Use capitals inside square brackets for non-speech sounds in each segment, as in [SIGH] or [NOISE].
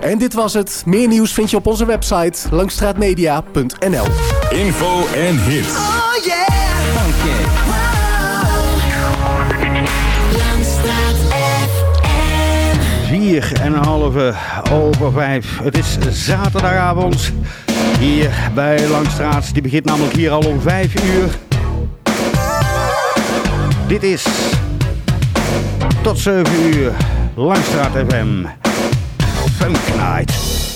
En dit was het. Meer nieuws vind je op onze website langstraatmedia.nl. Info en hits. Oh yeah. Vier en een halve over vijf. Het is zaterdagavond hier bij Langstraat. Die begint namelijk hier al om vijf uur. Dit is tot zeven uur. Langstraat FM. Funk Night.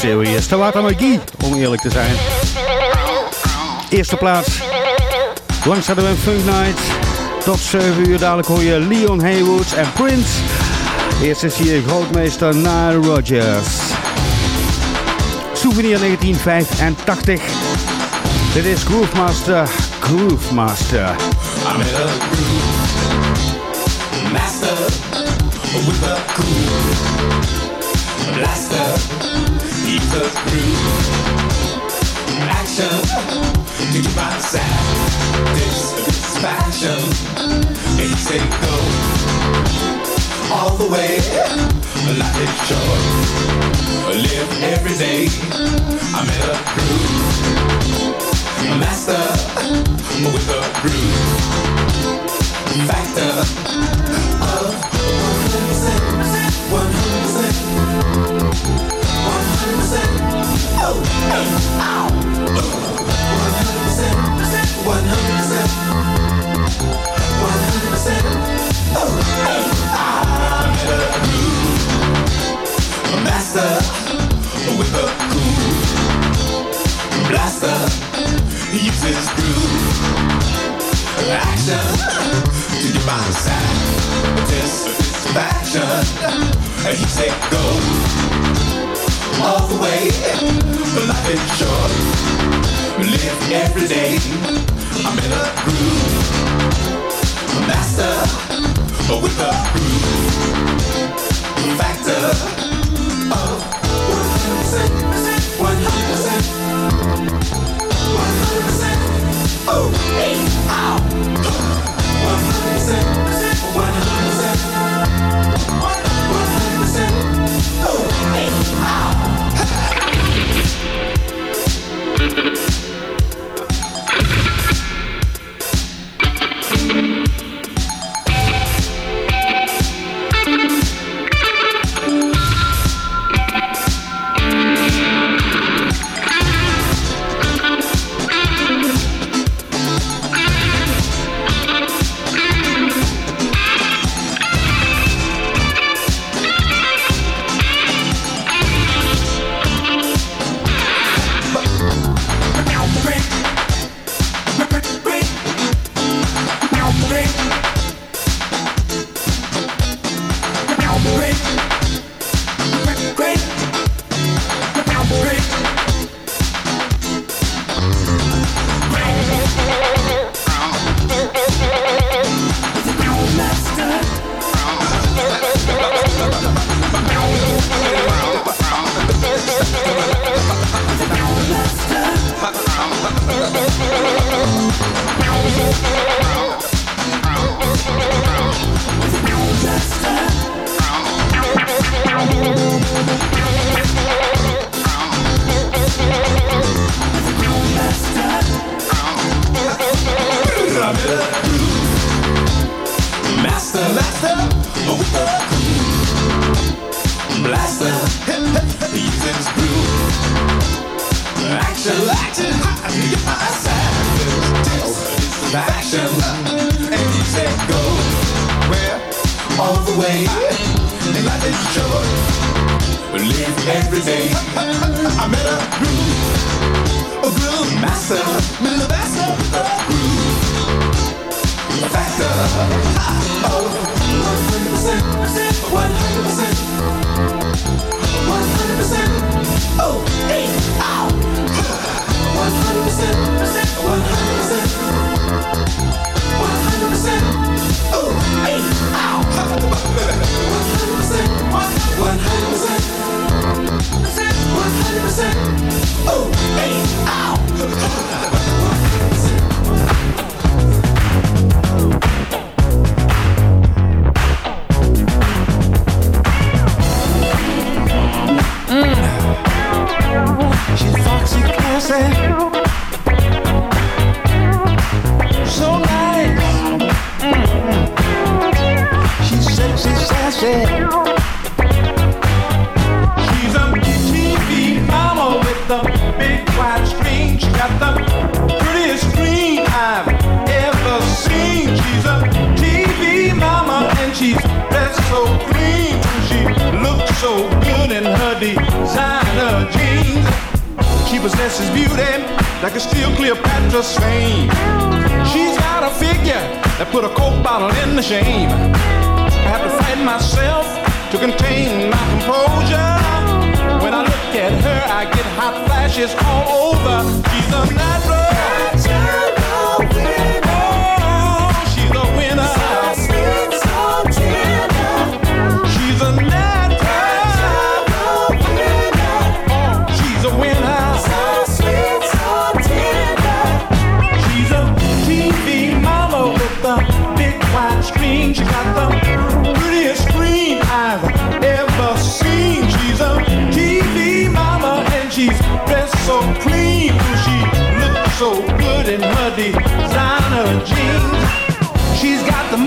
Serious? Tawata McGee, om eerlijk te zijn. Eerste plaats. Langs hadden we een Funk Night. Tot 7 uur dadelijk hoor je Leon Haywood en Prince. Eerst is hier grootmeester Nile Rodgers. Souvenir 1985. Dit is Groove Master, Groove Master. Blaster. Keep the groove. Action to keep my satisfaction. They say go all the way. Life is short. Live every day. I'm in a groove. Master with a groove factor satisfaction. He said go all the way. Life is short. Live every day. I'm in a groove. A master with a groove factor of 100%. 100%. 100%. Oh, hey, ow.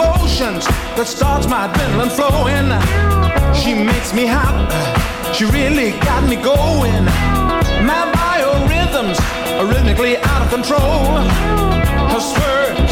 emotions that starts my adrenaline flowing. She makes me happy. She really got me going. My biorhythms are rhythmically out of control. Her swerve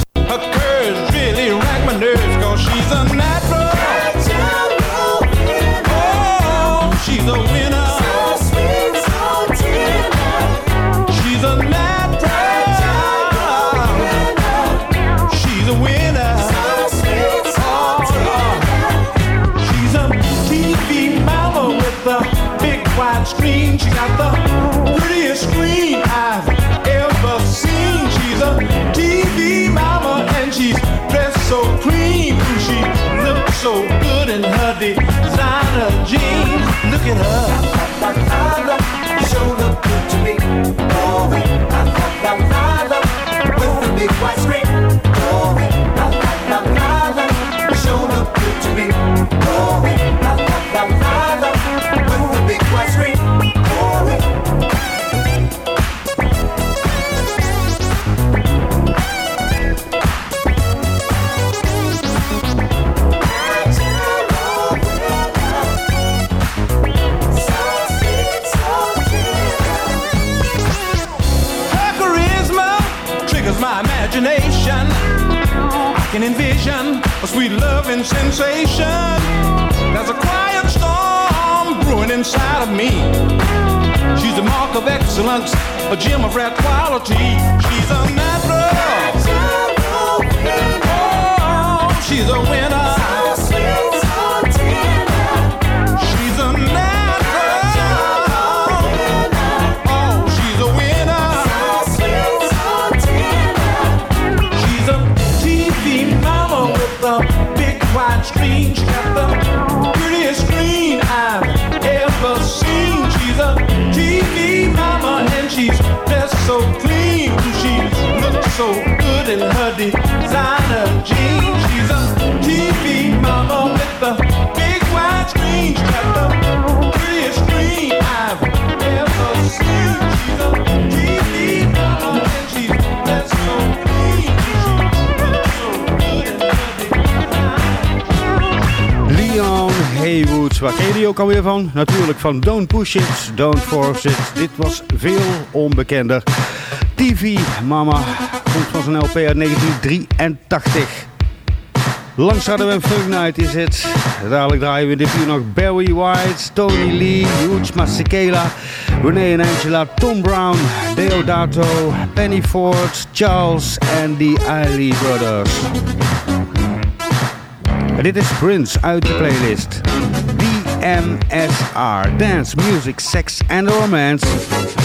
sweet loving sensation. There's a quiet storm brewing inside of me. She's a mark of excellence, a gem of rare quality. She's a natural. natural oh, she's a winner. waar je ook alweer van. Natuurlijk van Don't Push It, Don't Force It. Dit was veel onbekender. TV Mama komt van zijn LP uit 1983. Langs hadden we een Funk Night is het. Dadelijk draaien we dit uur nog Barry White, Tony Lee, Huge Masekela, René Angela, Tom Brown, Deodato, Penny Ford, Charles en de Eiley Brothers. En dit is Prince uit de playlist. MSR Dance, Music, Sex and Romance.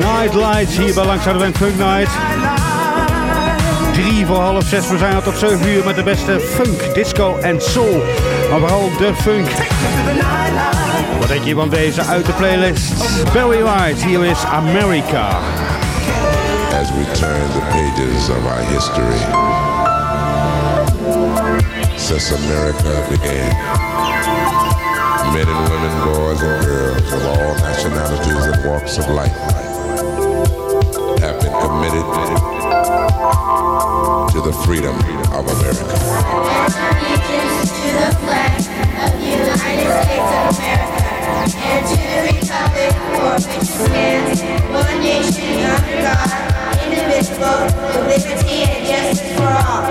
Nightlights hier bij Langs Funk Night. Drie voor half zes, we zijn al tot zeven uur met de beste funk, disco en soul. Maar vooral de funk. Wat denk je van deze uit de playlist? Barry White, hier is America. As we turn the pages of our history. Since America began. men and women, boys and girls of all nationalities and walks of life. committed to the freedom of America. Allegiance to the flag of the United States of America and to the republic for which it stands, one nation under God, indivisible, with liberty and justice for all.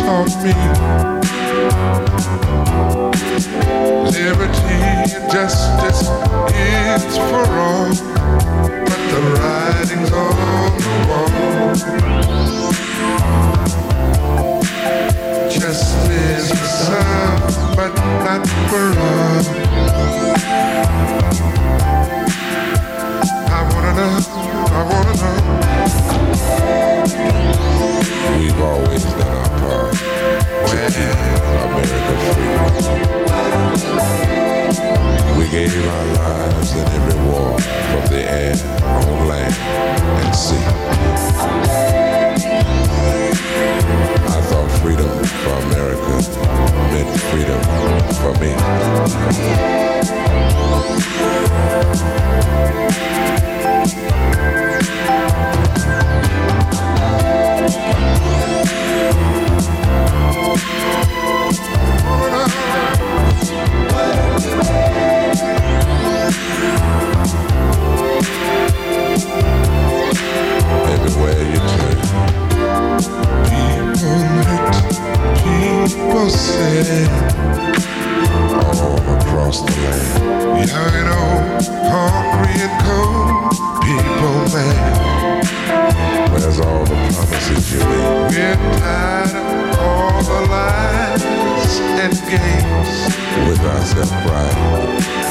taught me. Liberty and justice is for all, but the writing's on the wall. Justice for some, but not for all. I wanna know, I wanna know. We've always done our part to keep America free. We gave our lives in every war from the air, on land, and sea. I thought freedom for America meant freedom for me. Everywhere all across the land. Young and old, hungry and cold, people mad. Where's all the promises you made? We're tired of all the lies and games. Without self-pride, without pride,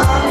Oh.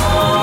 Oh.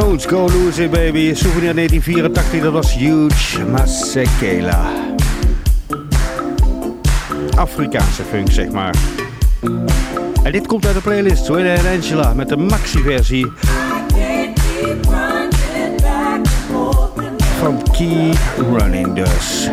Don't go losing baby. Souvenir 1984, dat was huge. Masekela. Afrikaanse funk, zeg maar. En dit komt uit de playlist, Sweden en Angela, met de maxi-versie van Keep Running dus.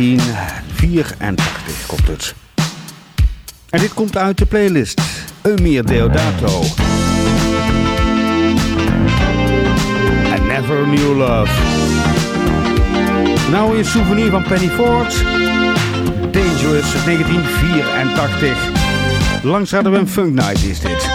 1984 komt het. En dit komt uit de playlist. Emir Deodato. I Never Knew Love. Nou een souvenir van Penny Ford. Dangerous 1984. Langs hadden we een Funk Night is dit.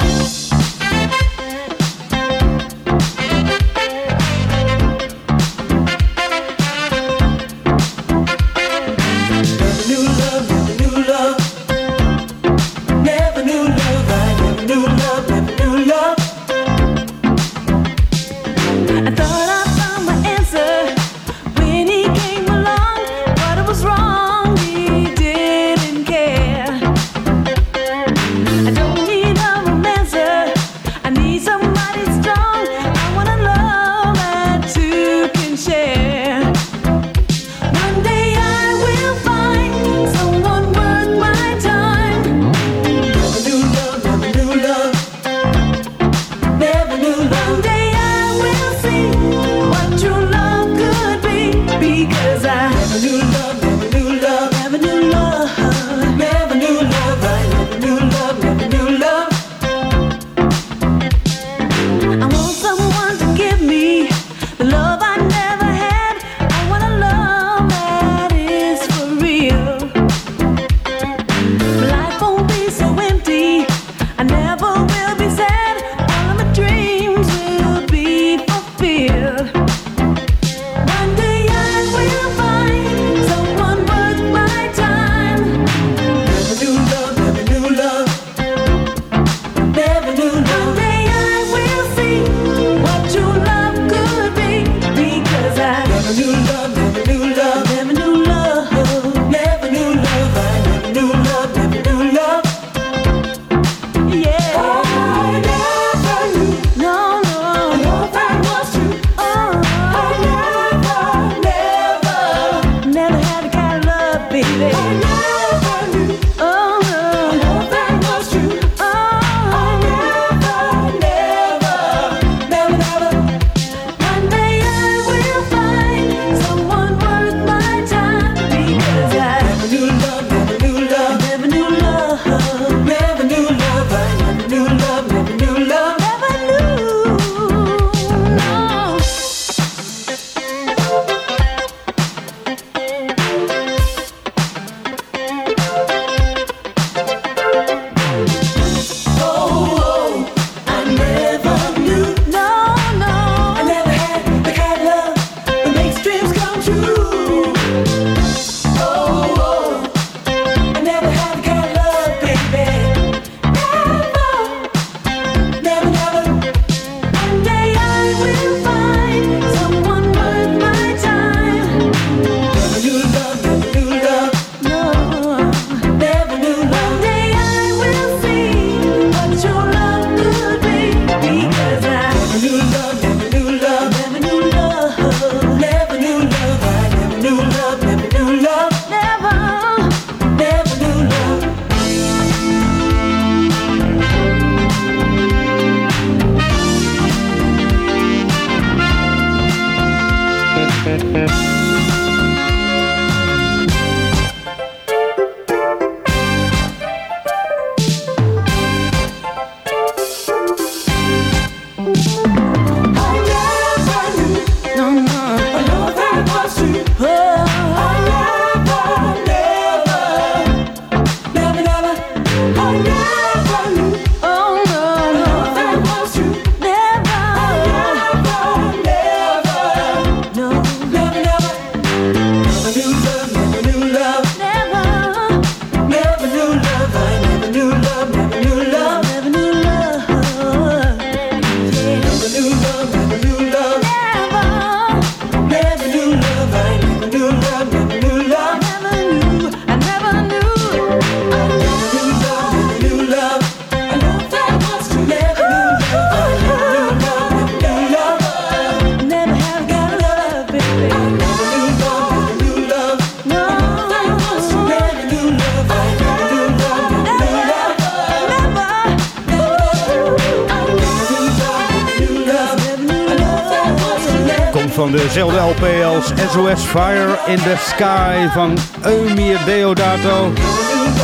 Van dezelfde LP als SOS Fire in the Sky van Eumir Deodato.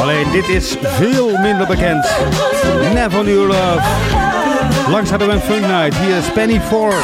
Alleen dit is veel minder bekend. Never Knew Love. Langs hadden we een Funk Night. Hier is Penny Ford.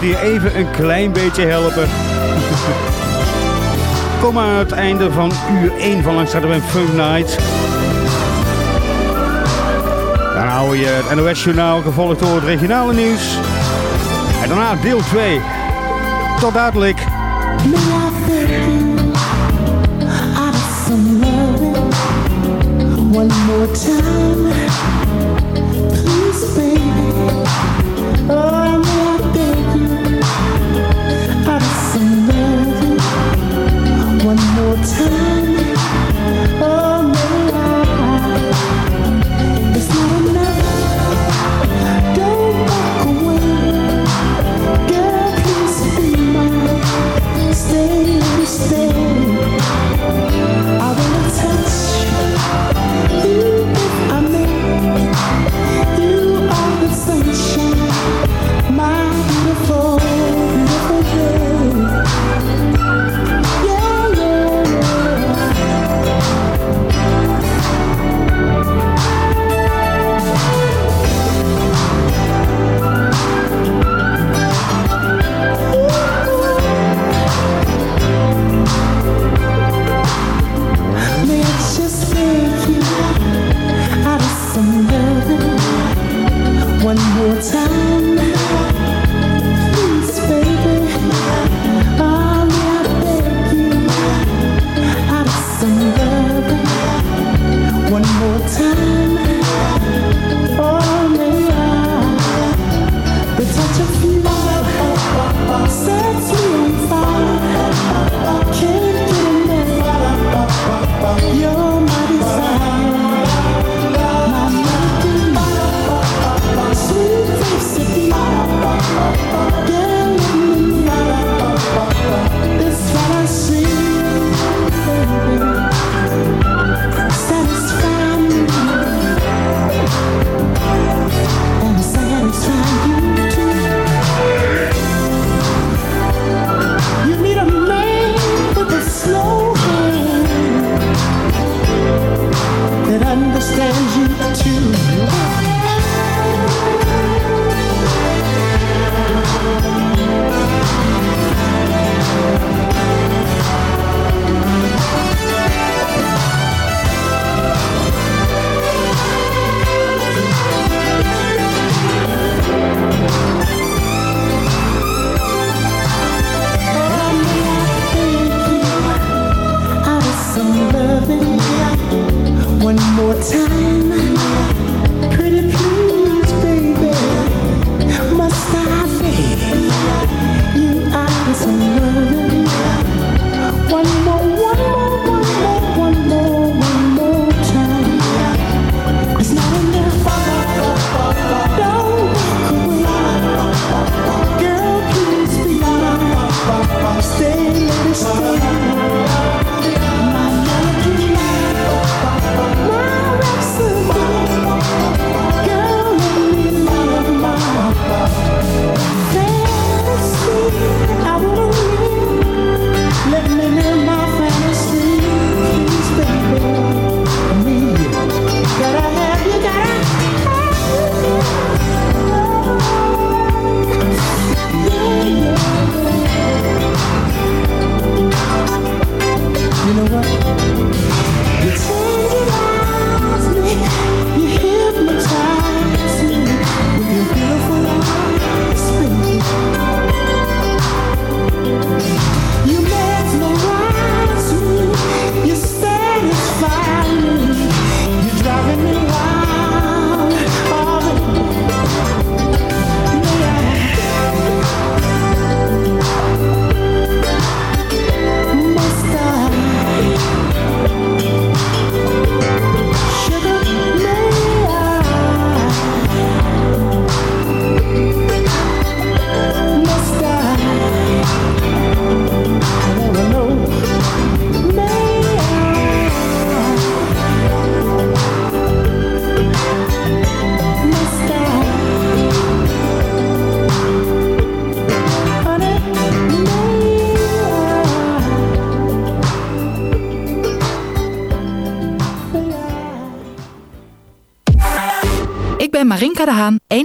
Die hier even een klein beetje helpen. [LAUGHS] Kom aan het einde van uur 1 van Langstraat bij Fun Night. Dan houden je het NOS-journaal gevolgd door het regionale nieuws. En daarna deel 2. Tot dadelijk. More time Christmas.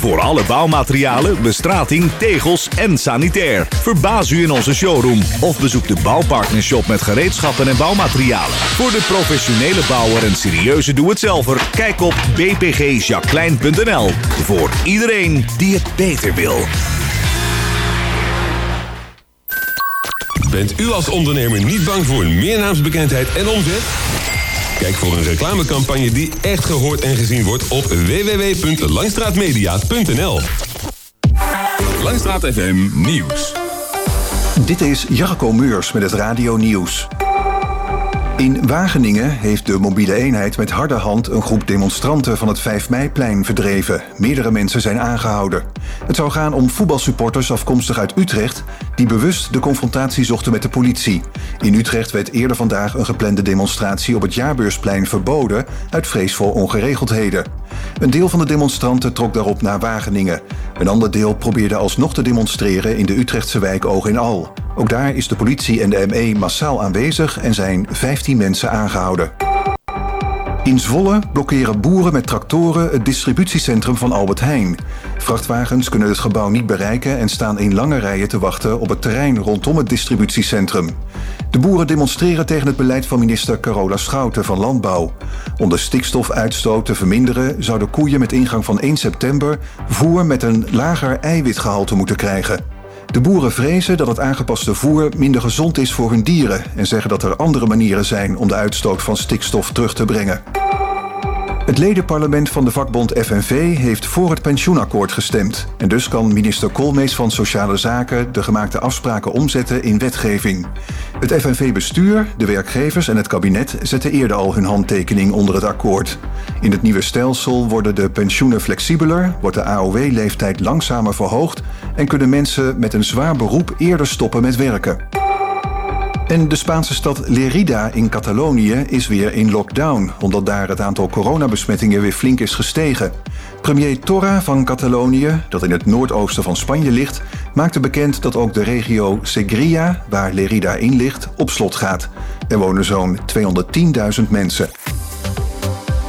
Voor alle bouwmaterialen, bestrating, tegels en sanitair. Verbaas u in onze showroom of bezoek de Bouwpartnershop met gereedschappen en bouwmaterialen. Voor de professionele bouwer en serieuze doe-het-zelver, kijk op bpgjacqueline.nl. Voor iedereen die het beter wil. Bent u als ondernemer niet bang voor meer naamsbekendheid en omzet? Kijk voor een reclamecampagne die echt gehoord en gezien wordt op www.langstraatmedia.nl. Langstraat FM Nieuws. Dit is Jarko Meurs met het Radio Nieuws. In Wageningen heeft de mobiele eenheid met harde hand een groep demonstranten van het 5 meiplein verdreven. Meerdere mensen zijn aangehouden. Het zou gaan om voetbalsupporters afkomstig uit Utrecht die bewust de confrontatie zochten met de politie. In Utrecht werd eerder vandaag een geplande demonstratie op het Jaarbeursplein verboden uit vrees voor ongeregeldheden. Een deel van de demonstranten trok daarop naar Wageningen. Een ander deel probeerde alsnog te demonstreren in de Utrechtse wijk Oog in Al. Ook daar is de politie en de ME massaal aanwezig en zijn 15 mensen aangehouden. In Zwolle blokkeren boeren met tractoren het distributiecentrum van Albert Heijn. Vrachtwagens kunnen het gebouw niet bereiken en staan in lange rijen te wachten op het terrein rondom het distributiecentrum. De boeren demonstreren tegen het beleid van minister Carola Schouten van Landbouw. Om de stikstofuitstoot te verminderen zouden koeien met ingang van 1 september voer met een lager eiwitgehalte moeten krijgen. De boeren vrezen dat het aangepaste voer minder gezond is voor hun dieren en zeggen dat er andere manieren zijn om de uitstoot van stikstof terug te brengen. Het ledenparlement van de vakbond FNV heeft voor het pensioenakkoord gestemd. En dus kan minister Koolmees van Sociale Zaken de gemaakte afspraken omzetten in wetgeving. Het FNV-bestuur, de werkgevers en het kabinet zetten eerder al hun handtekening onder het akkoord. In het nieuwe stelsel worden de pensioenen flexibeler, wordt de AOW-leeftijd langzamer verhoogd en kunnen mensen met een zwaar beroep eerder stoppen met werken. En de Spaanse stad Lerida in Catalonië is weer in lockdown, omdat daar het aantal coronabesmettingen weer flink is gestegen. Premier Torra van Catalonië, dat in het noordoosten van Spanje ligt, maakte bekend dat ook de regio Segria, waar Lerida in ligt, op slot gaat. Er wonen zo'n 210.000 mensen.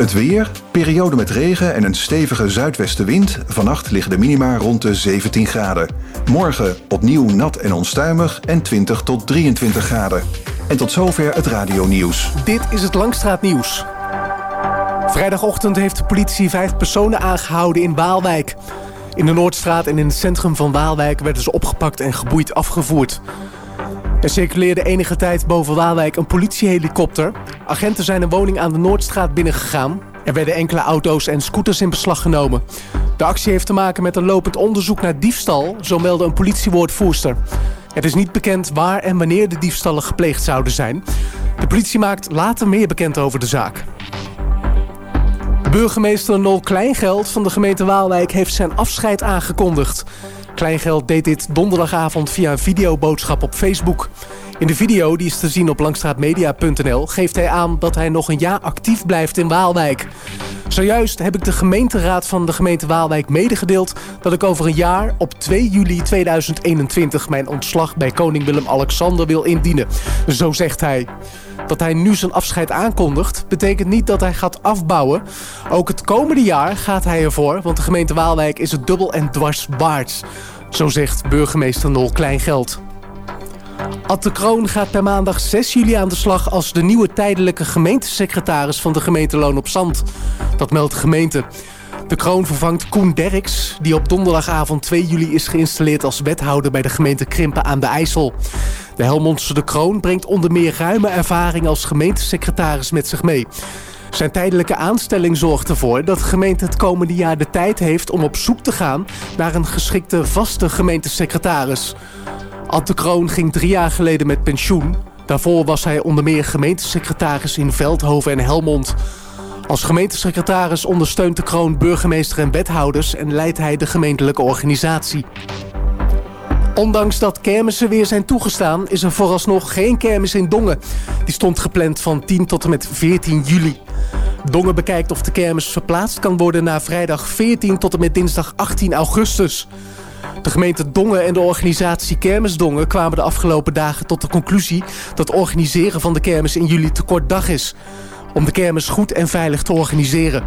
Het weer, periode met regen en een stevige zuidwestenwind. Vannacht liggen de minima rond de 17 graden. Morgen opnieuw nat en onstuimig en 20 tot 23 graden. En tot zover het radionieuws. Dit is het Langstraatnieuws. Vrijdagochtend heeft de politie vijf personen aangehouden in Waalwijk. In de Noordstraat en in het centrum van Waalwijk werden ze opgepakt en geboeid afgevoerd. Er circuleerde enige tijd boven Waalwijk een politiehelikopter. Agenten zijn een woning aan de Noordstraat binnengegaan. Er werden enkele auto's en scooters in beslag genomen. De actie heeft te maken met een lopend onderzoek naar diefstal, zo meldde een politiewoordvoerster. Het is niet bekend waar en wanneer de diefstallen gepleegd zouden zijn. De politie maakt later meer bekend over de zaak. Burgemeester Nol Kleingeld van de gemeente Waalwijk heeft zijn afscheid aangekondigd. Kleingeld deed dit donderdagavond via een videoboodschap op Facebook. In de video, die is te zien op langstraatmedia.nl, geeft hij aan dat hij nog een jaar actief blijft in Waalwijk. Zojuist heb ik de gemeenteraad van de gemeente Waalwijk medegedeeld dat ik over een jaar op 2 juli 2021 mijn ontslag bij koning Willem-Alexander wil indienen. Zo zegt hij. Dat hij nu zijn afscheid aankondigt, betekent niet dat hij gaat afbouwen. Ook het komende jaar gaat hij ervoor, want de gemeente Waalwijk is het dubbel en dwars waard. Zo zegt burgemeester Nol Kleingeld. Ad de Kroon gaat per maandag 6 juli aan de slag als de nieuwe tijdelijke gemeentesecretaris van de gemeente Loon op Zand. Dat meldt de gemeente. De Kroon vervangt Koen Derks, die op donderdagavond 2 juli is geïnstalleerd als wethouder bij de gemeente Krimpen aan de IJssel. De Helmondse De Kroon brengt onder meer ruime ervaring als gemeentesecretaris met zich mee. Zijn tijdelijke aanstelling zorgt ervoor dat de gemeente het komende jaar de tijd heeft om op zoek te gaan naar een geschikte vaste gemeentesecretaris. Ante Kroon ging drie jaar geleden met pensioen. Daarvoor was hij onder meer gemeentesecretaris in Veldhoven en Helmond. Als gemeentesecretaris ondersteunt de kroon burgemeester en wethouders en leidt hij de gemeentelijke organisatie. Ondanks dat kermissen weer zijn toegestaan, is er vooralsnog geen kermis in Dongen. Die stond gepland van 10 tot en met 14 juli. Dongen bekijkt of de kermis verplaatst kan worden naar vrijdag 14 tot en met dinsdag 18 augustus. De gemeente Dongen en de organisatie Kermis Dongen kwamen de afgelopen dagen tot de conclusie dat organiseren van de kermis in juli te kort dag is. Om de kermis goed en veilig te organiseren.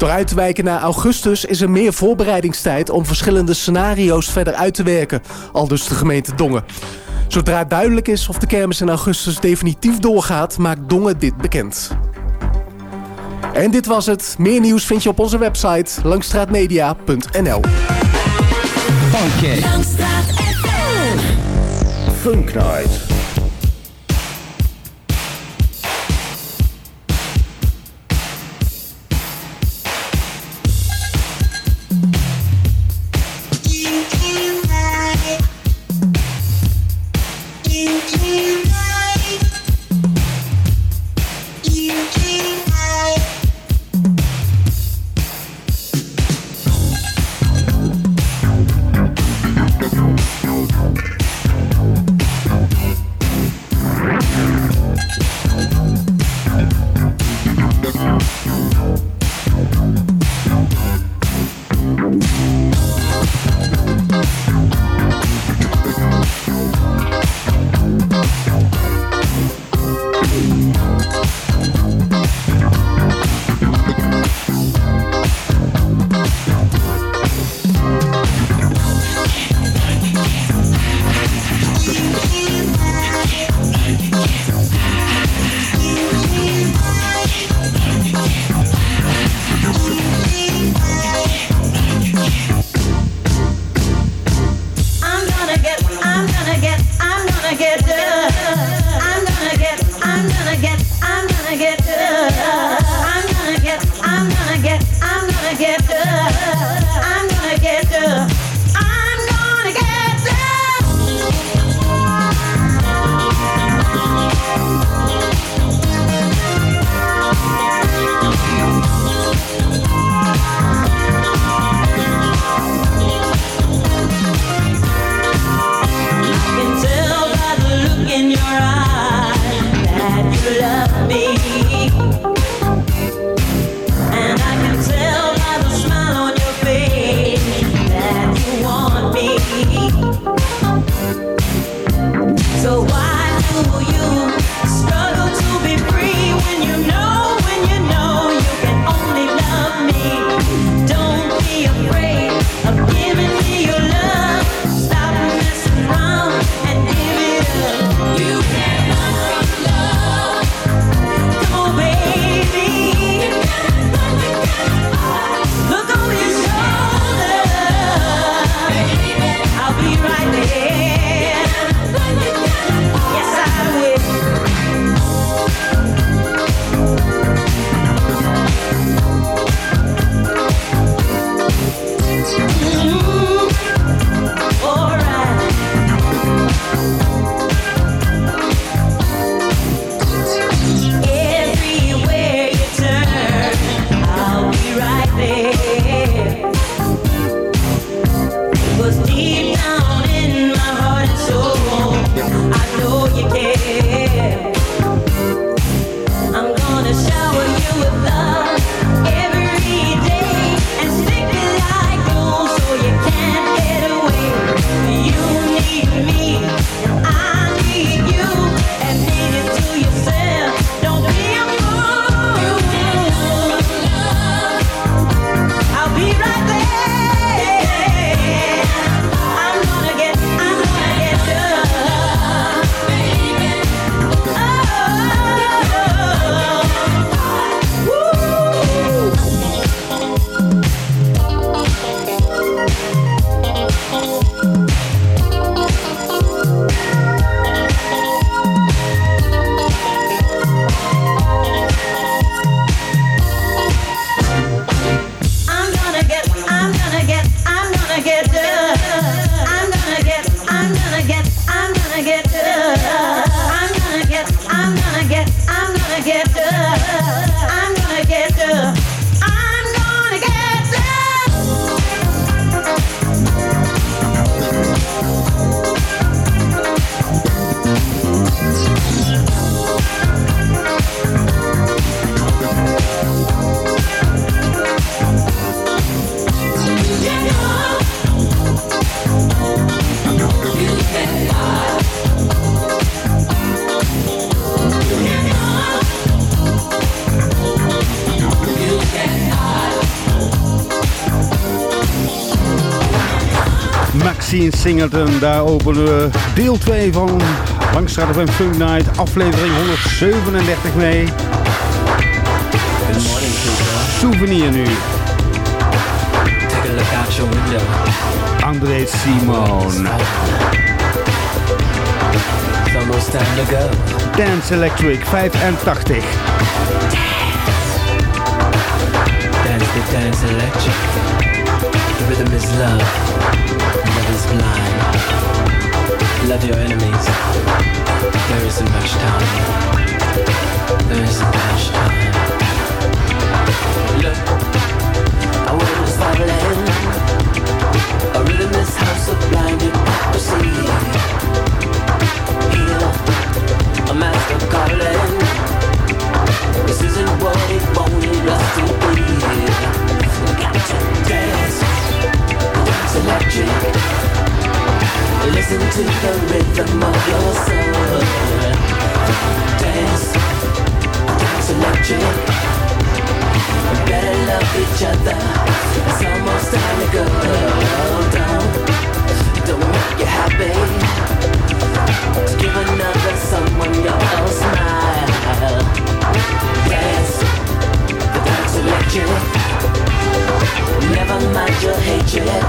Door uit te wijken naar augustus is er meer voorbereidingstijd om verschillende scenario's verder uit te werken, al dus de gemeente Dongen. Zodra duidelijk is of de kermis in augustus definitief doorgaat, maakt Dongen dit bekend. En dit was het. Meer nieuws vind je op onze website langstraatmedia.nl. Langstraat Maxine Singleton, daar openen we deel 2 van Langstraat FM Funk Night, aflevering 137 mee. Souvenir nu. Take a. André Simon. It's almost time to go. Dance Electric 85. Dance the dance electric. The rhythm is love. Blind. Love your enemies. There isn't much time. There isn't much time. Look, I was falling. A rhythm is house of blind hypocrisy. Hear a master calling. This isn't what it wanted us to be. Got to dance, dance electric. Listen to the rhythm of your soul. Dance, dance electric. Better love each other. It's almost time to go. Don't, don't make you happy. Give another someone your own smile. Dance, dance electric. Never mind your hatred.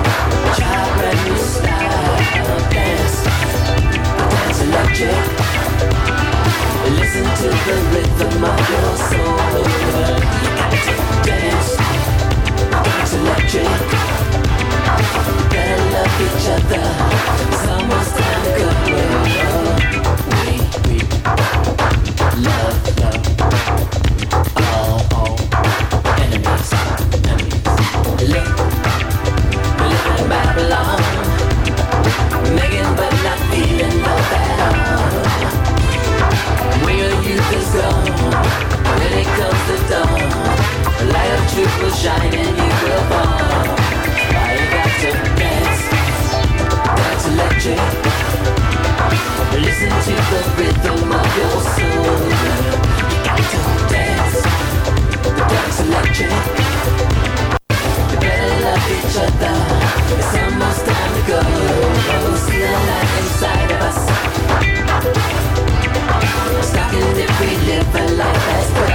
Try a brand new style. Dance, the dance electric. Listen to the rhythm of your soul. You got to dance, dance electric. Better love each other. It's almost time to go. We, we love, love. The light of truth will shine and you will. Why you got to dance? Electric. Listen to the rhythm of your soul. You got to dance. Electric. You better love each other. It's almost time to go. Oh, see the light inside of us. Life as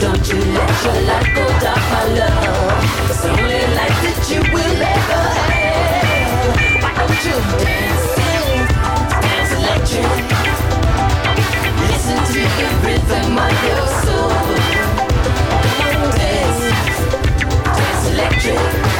don't you let your life go dark, my love. It's the only life that you will ever have. Why don't you dance, dance electric? Listen to the rhythm of your soul. Dance, dance electric.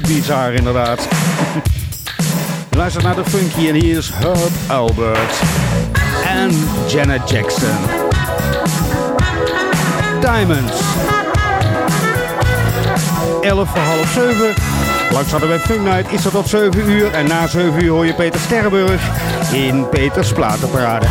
heel bizar inderdaad. [LAUGHS] Luister naar de funky en hier is Herb Albert en Janet Jackson. Diamonds. 11 voor half 7. Langs hadden we Funk Night is het tot 7 uur. En na 7 uur hoor je Peter Sterrenburg in Peters Platenparade.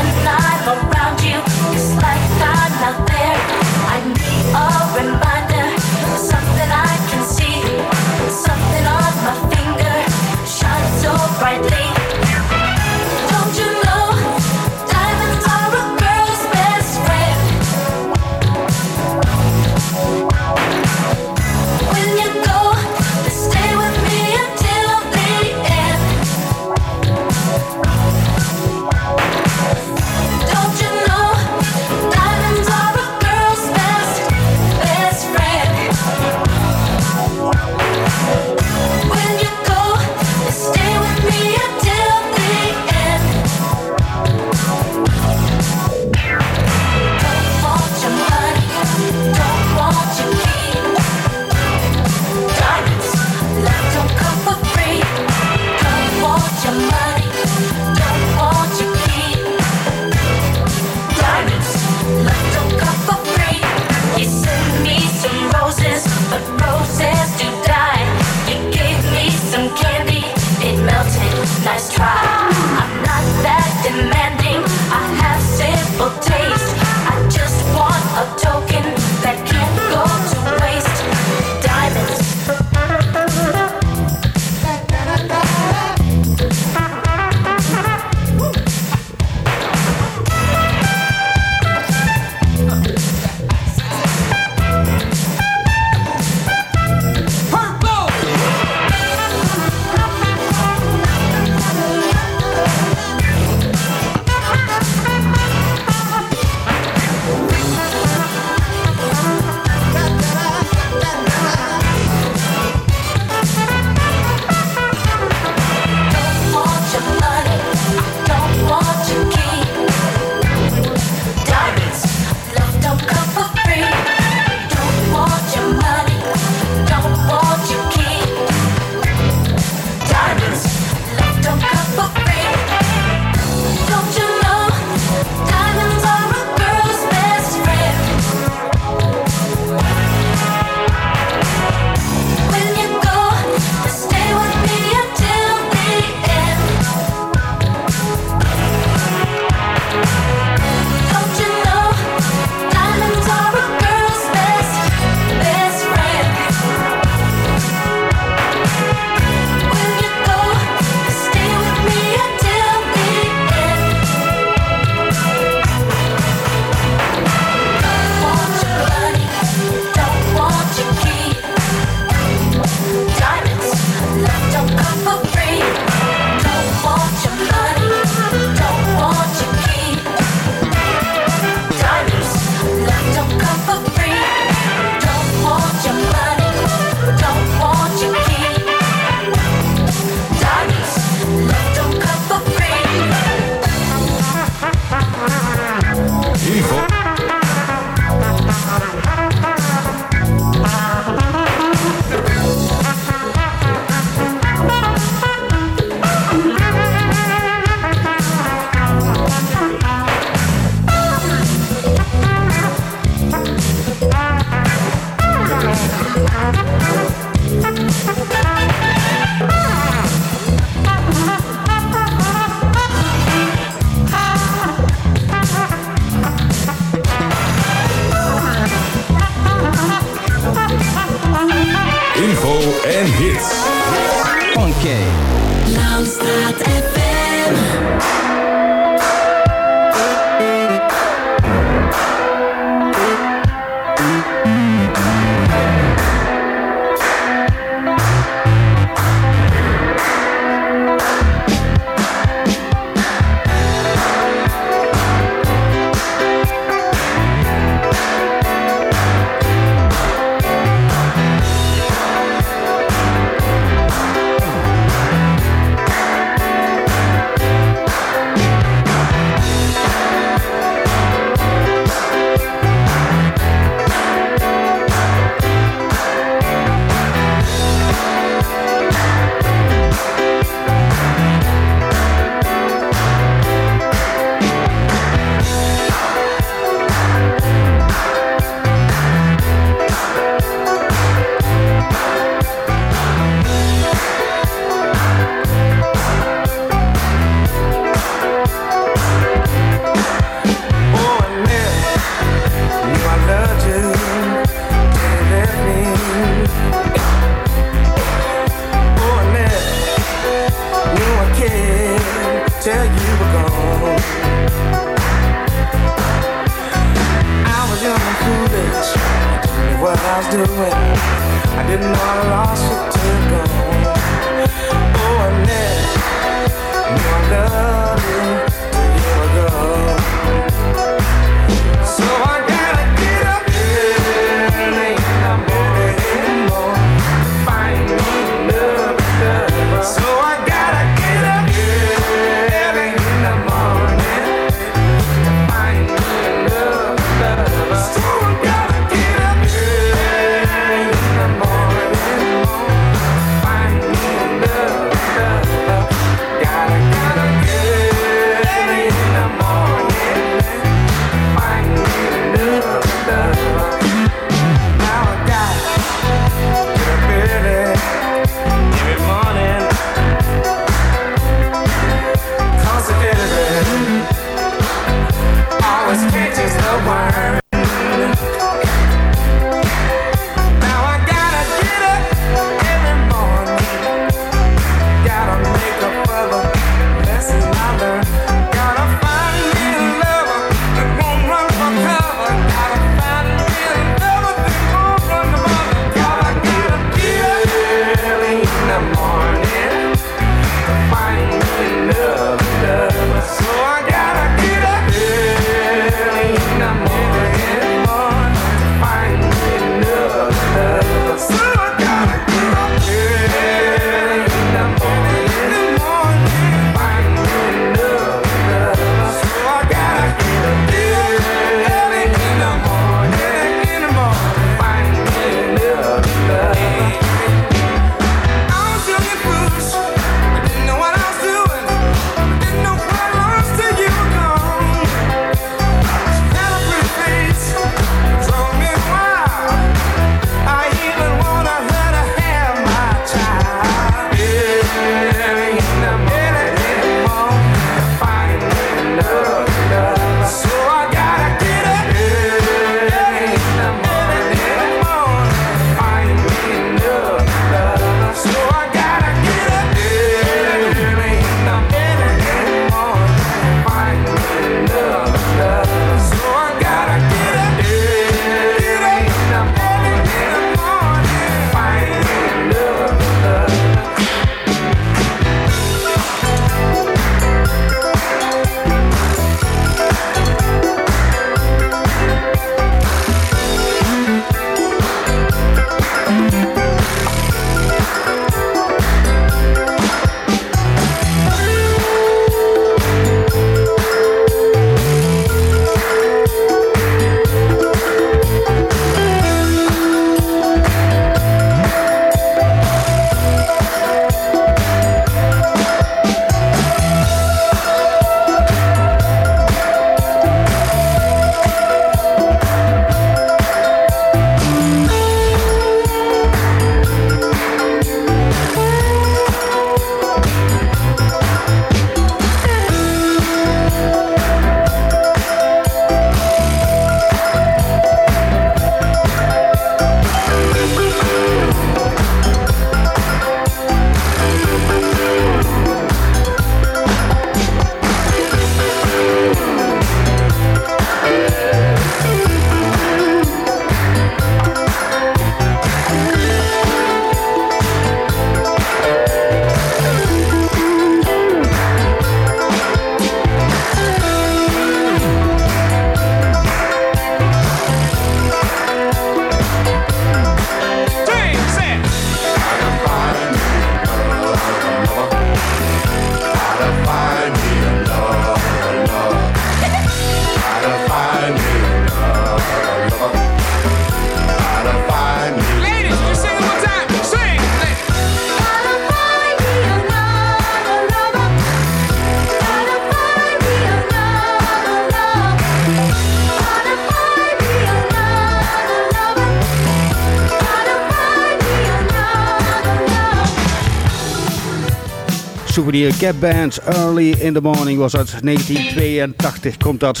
hier. Cap Bands, Early in the Morning was uit 1982, komt dat.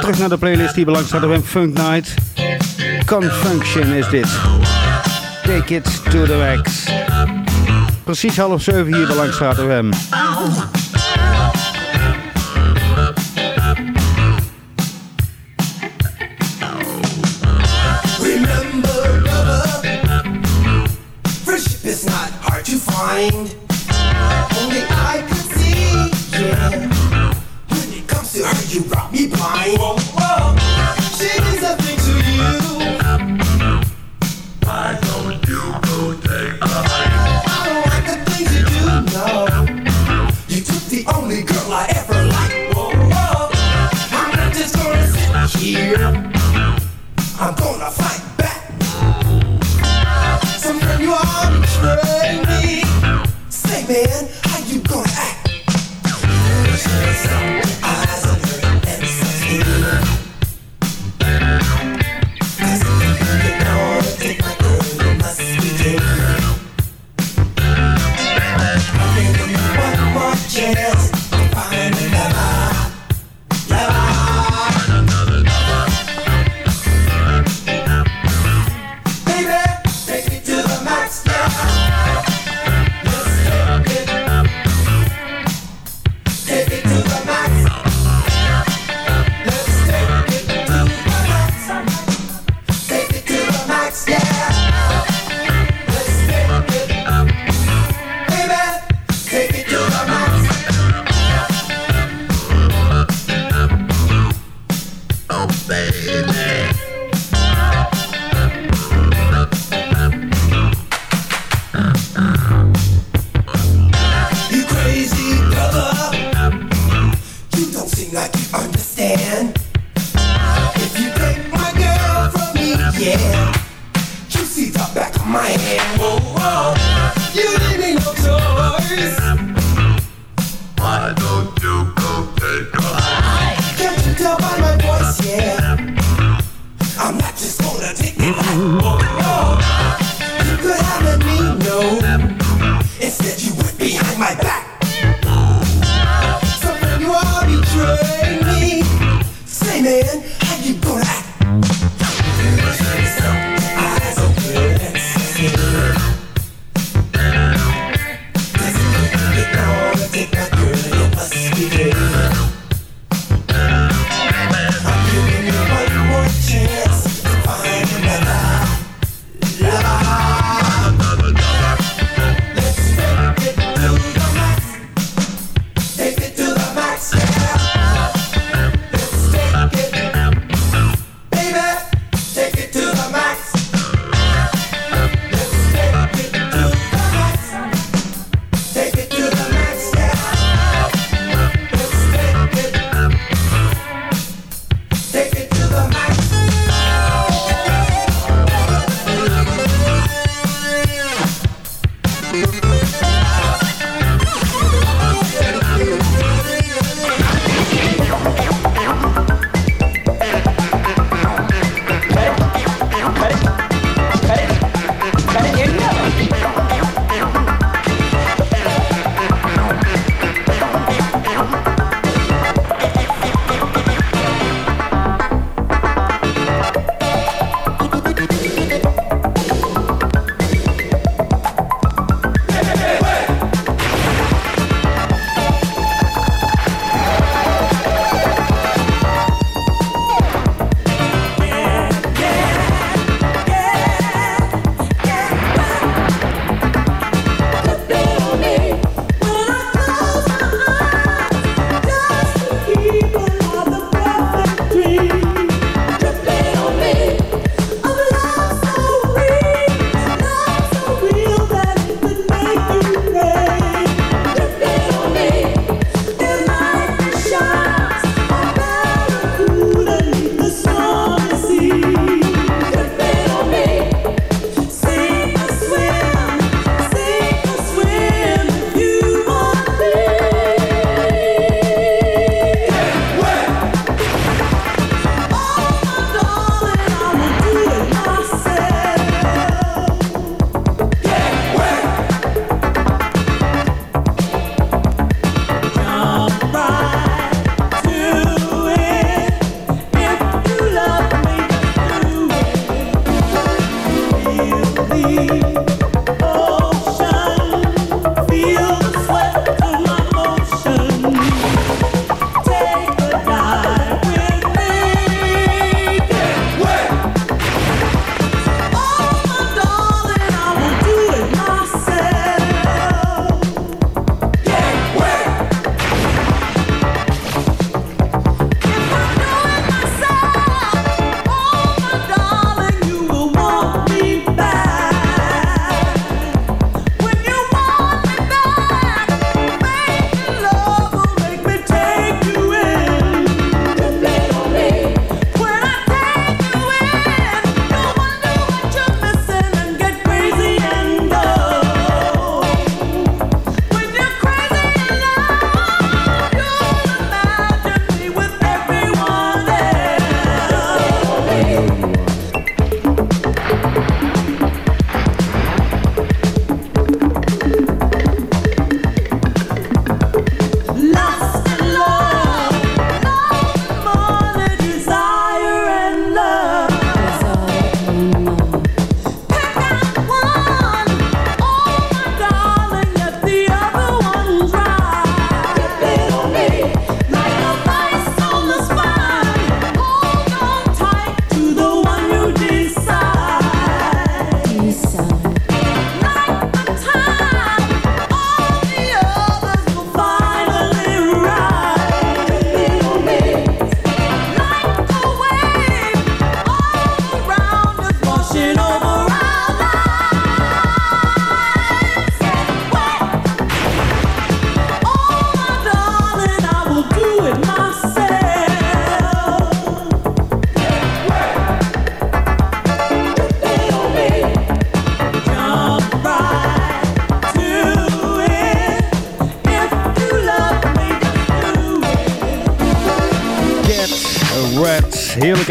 Terug naar de playlist die belangrijk staat op Funk Night. Confunction is dit. Take it to the wax. Precies half zeven hier belangt staat op hem.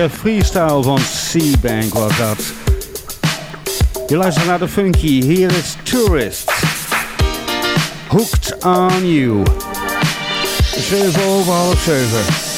freestyle van Seabank was dat. Je luistert naar de funky, hier is Tourist. Hooked on you. 7 over half 7.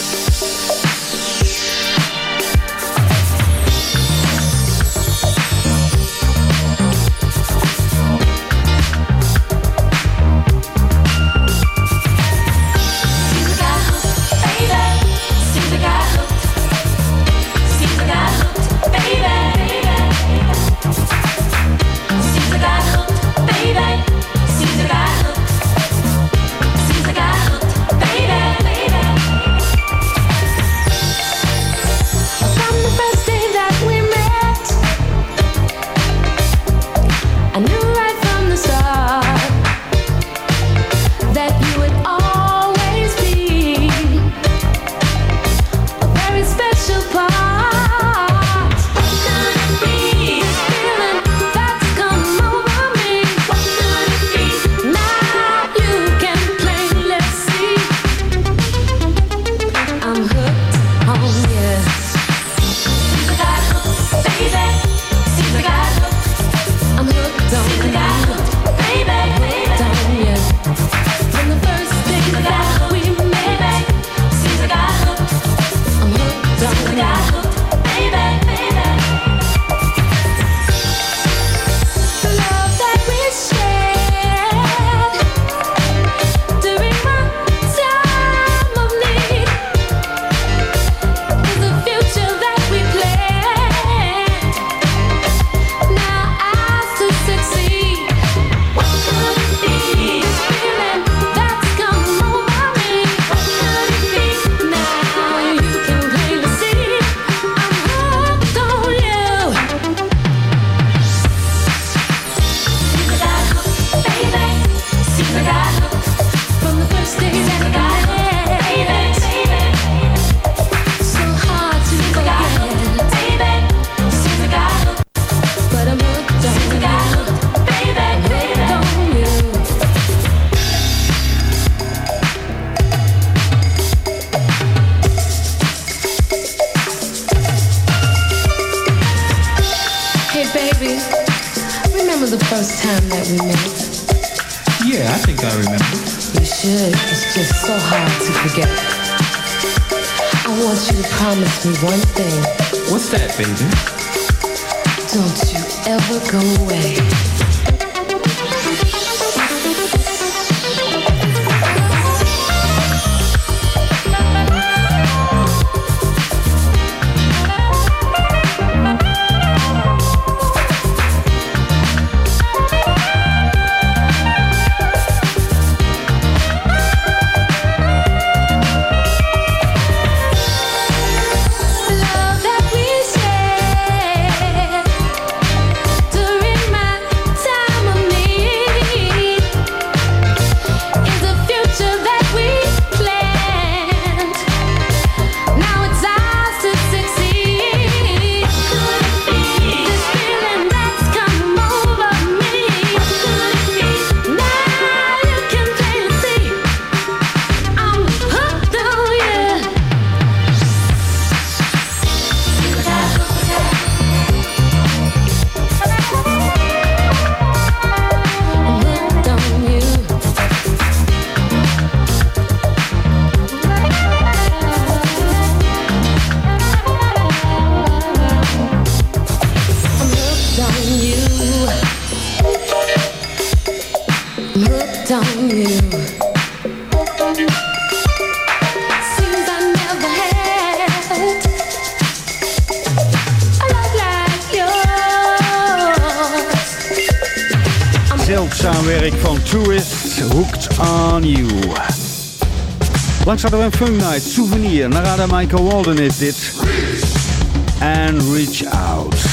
Een en Fun Night, Souvenir. Narada Michael Walden is dit. And reach out.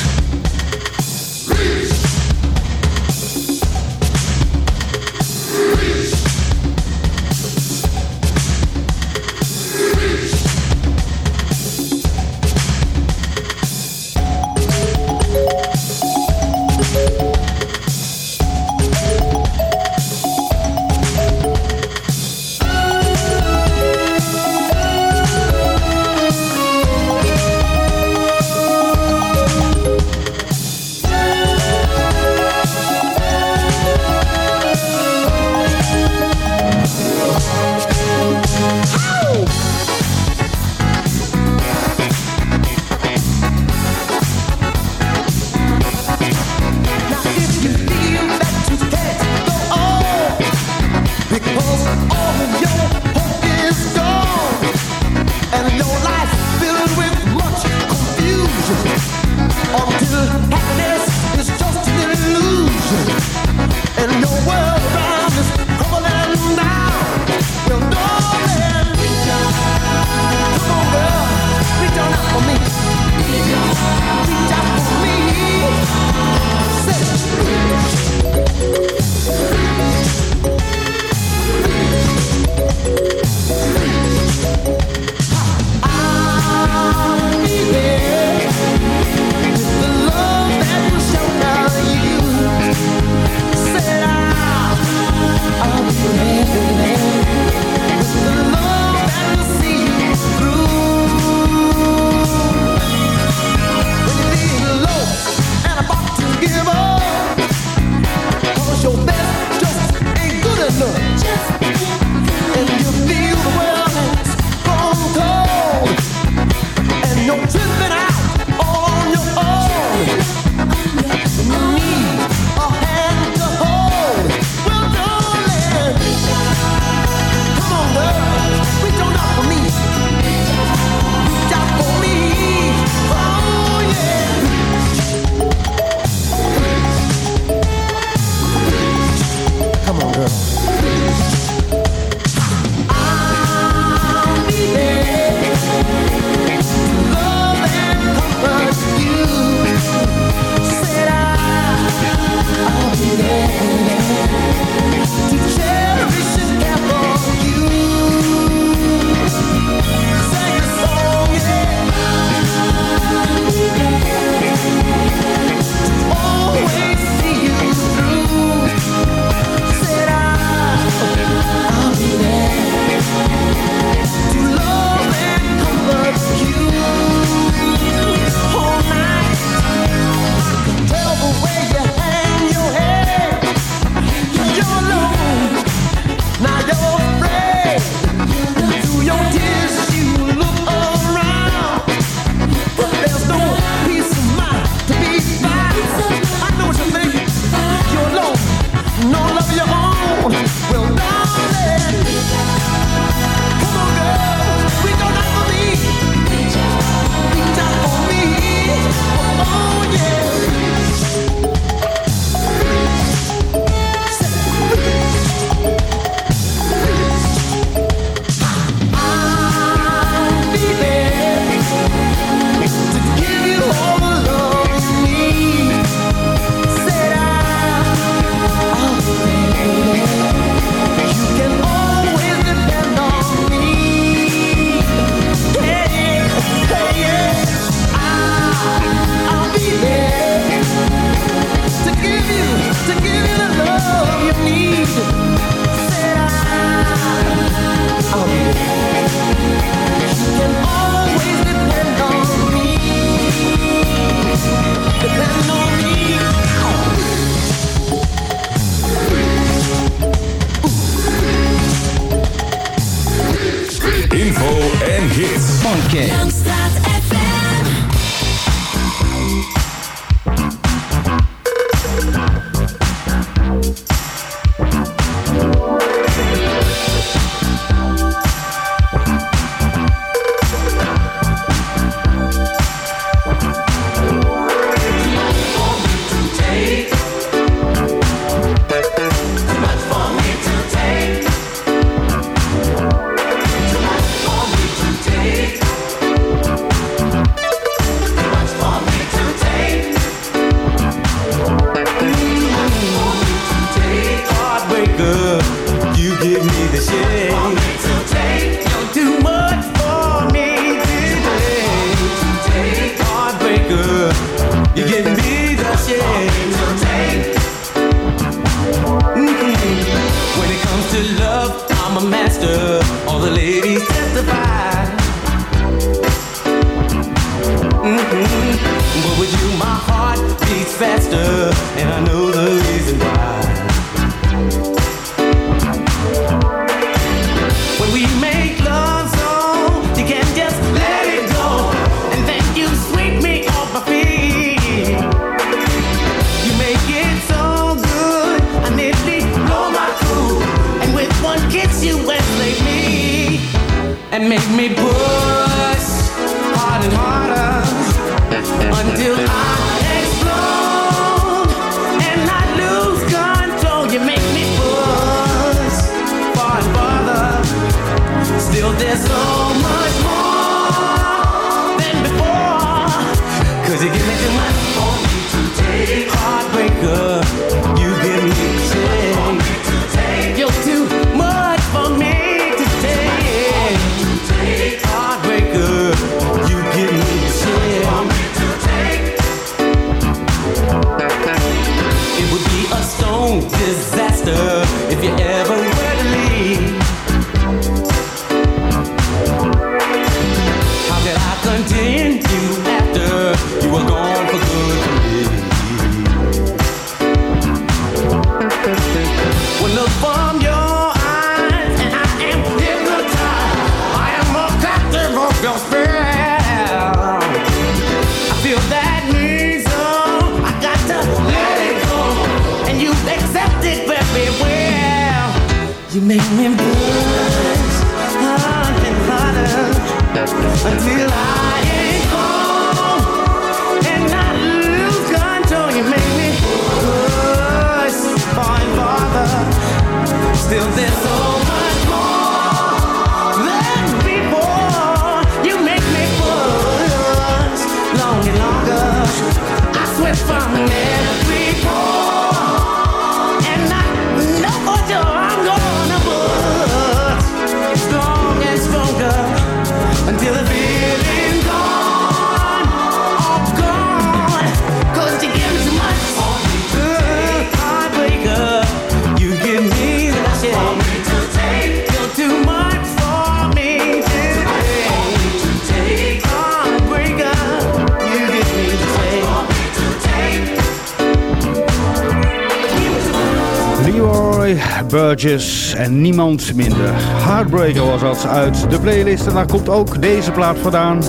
Roy Burgess en niemand minder. Heartbreaker was dat uit de playlist en daar komt ook deze plaat vandaan.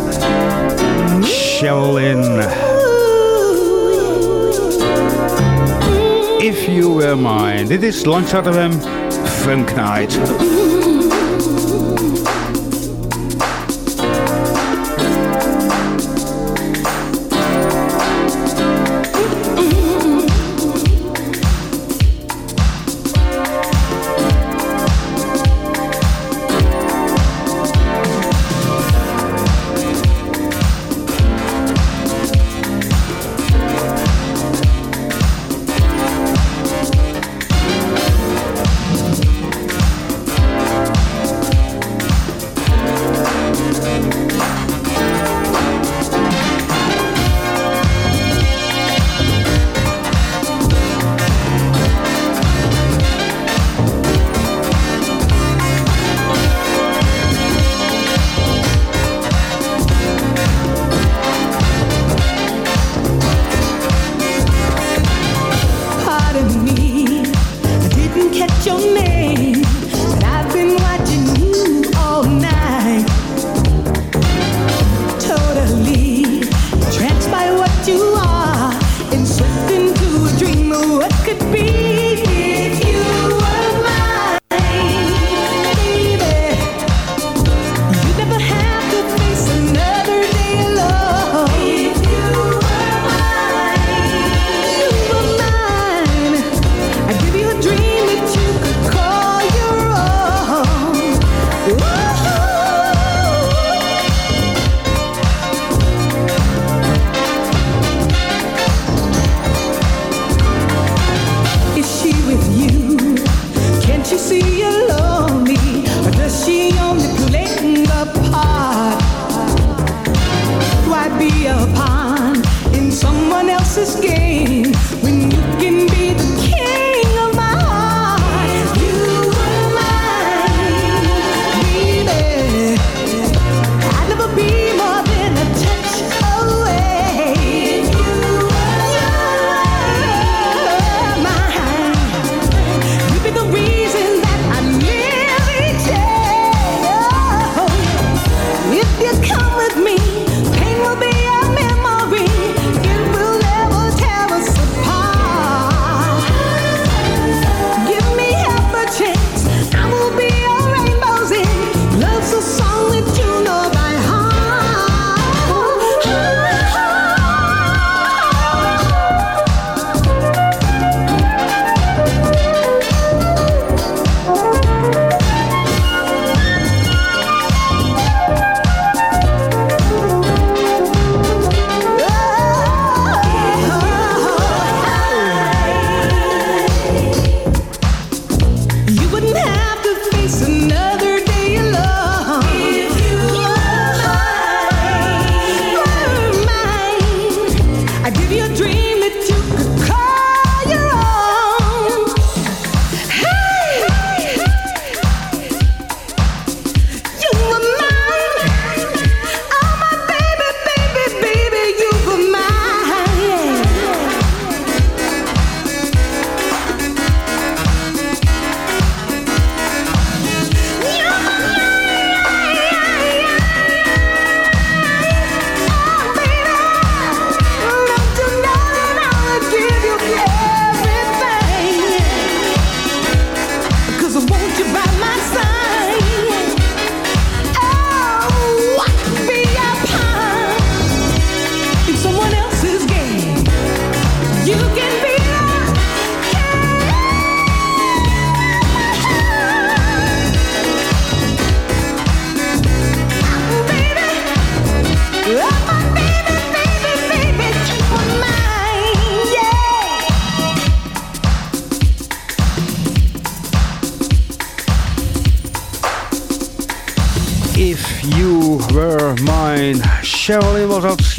Sherilyn. If You Were Mine. Dit is Langstraat FM Funk Night.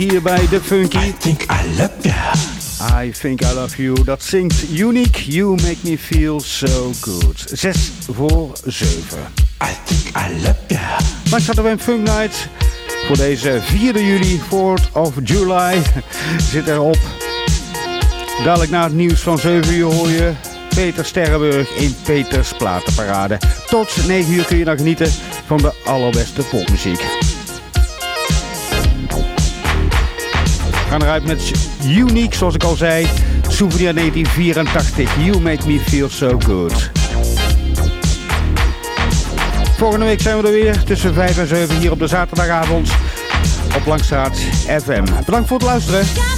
hier bij The Funky. I think I love you. I think I love you. Dat zingt Unique. You make me feel so good. 6 voor 7. I think I love you. Maar staat er een Funk Night voor deze 4 juli, 4th of July. Zit erop. Dadelijk na het nieuws van 7 uur hoor je Peter Sterrenburg in Peters Platenparade. Tot 9 uur kun je dan genieten van de allerbeste popmuziek. gaan eruit met Unique, zoals ik al zei. Souvenir 1984. You make me feel so good. Volgende week zijn we er weer tussen 5 en 7 hier op de zaterdagavond op Langstraat FM. Bedankt voor het luisteren.